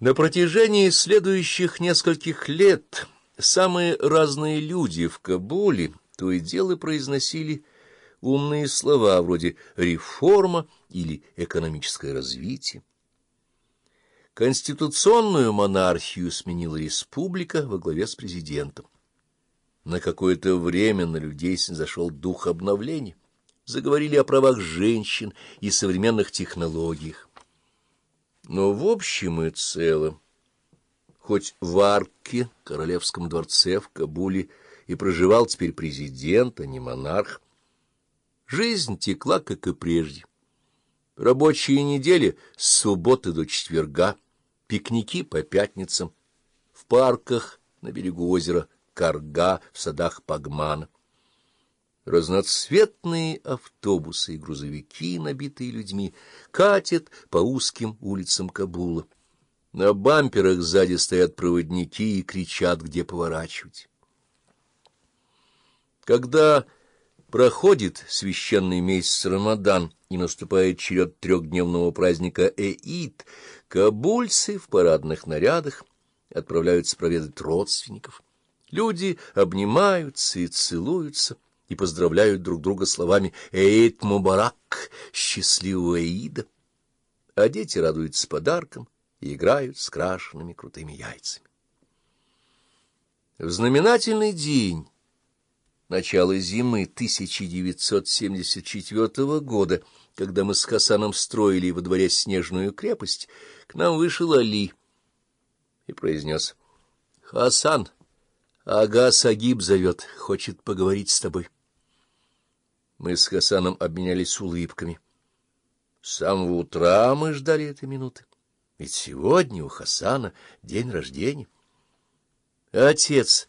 На протяжении следующих нескольких лет самые разные люди в Кабуле то и дело произносили умные слова вроде «реформа» или «экономическое развитие». Конституционную монархию сменила республика во главе с президентом. На какое-то время на людей зашел дух обновления. Заговорили о правах женщин и современных технологиях. Но в общем и целом, хоть в Арке, королевском дворце в Кабуле, и проживал теперь президент, а не монарх, жизнь текла, как и прежде. Рабочие недели с субботы до четверга, пикники по пятницам, в парках на берегу озера Карга, в садах Пагмана. Разноцветные автобусы и грузовики, набитые людьми, катят по узким улицам Кабула. На бамперах сзади стоят проводники и кричат, где поворачивать. Когда проходит священный месяц Рамадан и наступает черед трехдневного праздника Эид, кабульцы в парадных нарядах отправляются проведать родственников. Люди обнимаются и целуются — и поздравляют друг друга словами «Эйд Мубарак! Счастливого Эида!» А дети радуются подаркам и играют с крашенными крутыми яйцами. В знаменательный день начала зимы 1974 года, когда мы с Хасаном строили во дворе снежную крепость, к нам вышел Али и произнес «Хасан, Ага Сагиб зовет, хочет поговорить с тобой». Мы с Хасаном обменялись улыбками. С самого утра мы ждали этой минуты. Ведь сегодня у Хасана день рождения. Отец,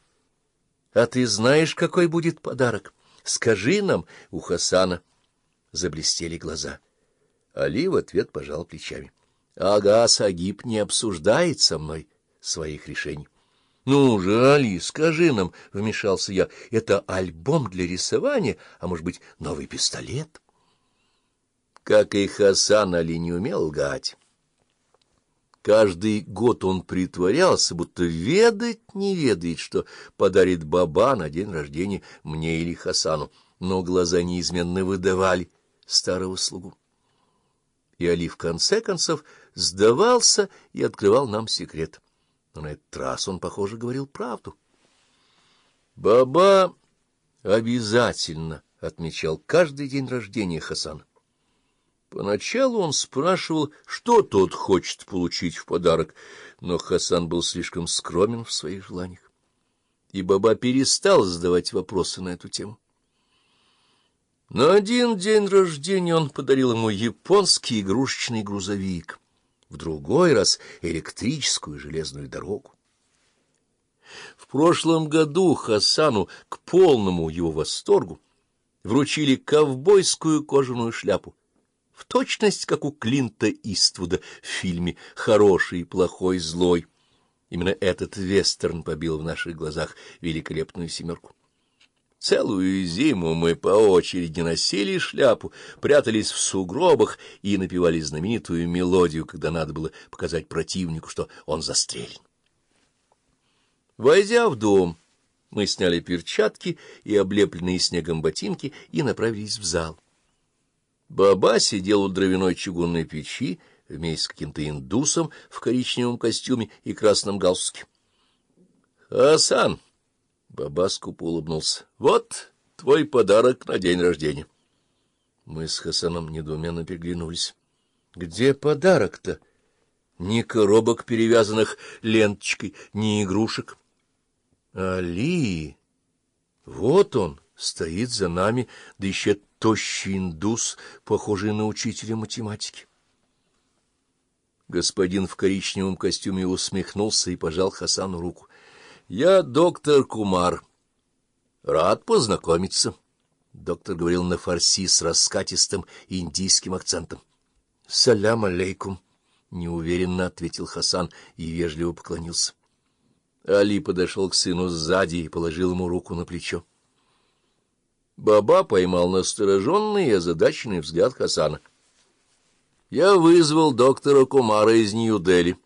а ты знаешь, какой будет подарок? Скажи нам, у Хасана заблестели глаза. Али в ответ пожал плечами. Ага, Сагиб не обсуждает со мной своих решений. — Ну же, Али, скажи нам, — вмешался я, — это альбом для рисования, а может быть, новый пистолет? Как и Хасан, Али не умел лгать. Каждый год он притворялся, будто ведать не ведает, что подарит баба на день рождения мне или Хасану, но глаза неизменно выдавали старого слугу. И Али в конце концов сдавался и открывал нам секрет — но на этот раз он, похоже, говорил правду. Баба обязательно отмечал каждый день рождения Хасана. Поначалу он спрашивал, что тот хочет получить в подарок, но Хасан был слишком скромен в своих желаниях, и Баба перестал задавать вопросы на эту тему. На один день рождения он подарил ему японский игрушечный грузовик в другой раз электрическую железную дорогу. В прошлом году Хасану к полному его восторгу вручили ковбойскую кожаную шляпу, в точность, как у Клинта Иствуда в фильме «Хороший, плохой, злой». Именно этот вестерн побил в наших глазах великолепную семерку. Целую зиму мы по очереди носили шляпу, прятались в сугробах и напевали знаменитую мелодию, когда надо было показать противнику, что он застрелен. Войдя в дом, мы сняли перчатки и облепленные снегом ботинки и направились в зал. Баба сидел у дровяной чугунной печи вместе с каким-то индусом в коричневом костюме и красном галстуке. — Асан! — Баба скупо улыбнулся. — Вот твой подарок на день рождения. Мы с Хасаном недоуменно переглянулись. — Где подарок-то? Ни коробок, перевязанных ленточкой, ни игрушек. — Али! Вот он, стоит за нами, да еще тощий индус, похожий на учителя математики. Господин в коричневом костюме усмехнулся и пожал Хасану руку. Я доктор Кумар. Рад познакомиться. Доктор говорил на фарси с раскатистым индийским акцентом. — Салям алейкум, — неуверенно ответил Хасан и вежливо поклонился. Али подошел к сыну сзади и положил ему руку на плечо. Баба поймал настороженный и озадаченный взгляд Хасана. — Я вызвал доктора Кумара из Нью-Дели.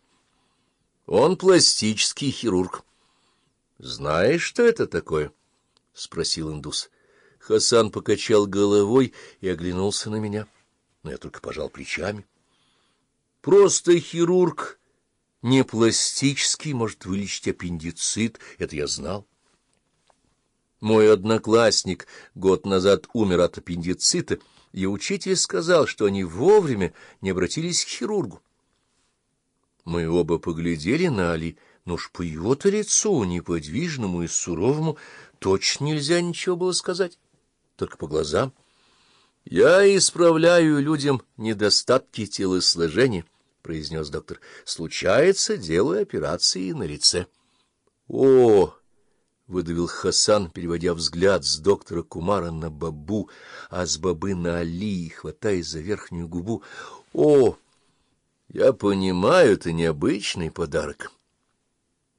Он пластический хирург. — Знаешь, что это такое? — спросил индус. Хасан покачал головой и оглянулся на меня. Но я только пожал плечами. — Просто хирург не пластический может вылечить аппендицит, это я знал. Мой одноклассник год назад умер от аппендицита, и учитель сказал, что они вовремя не обратились к хирургу. Мы оба поглядели на Али, но уж по его-то лицу, неподвижному и суровому, точно нельзя ничего было сказать, только по глазам. Я исправляю людям недостатки телосложения, — произнес доктор. — Случается, делаю операции на лице. — О! — выдавил Хасан, переводя взгляд с доктора Кумара на Бабу, а с Бабы на Али, хватаясь за верхнюю губу. — О! — Я понимаю, это необычный подарок, —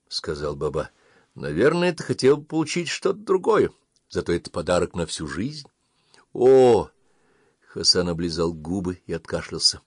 сказал Баба. — Наверное, ты хотел бы получить что-то другое, зато это подарок на всю жизнь. — О! — Хасан облизал губы и откашлялся.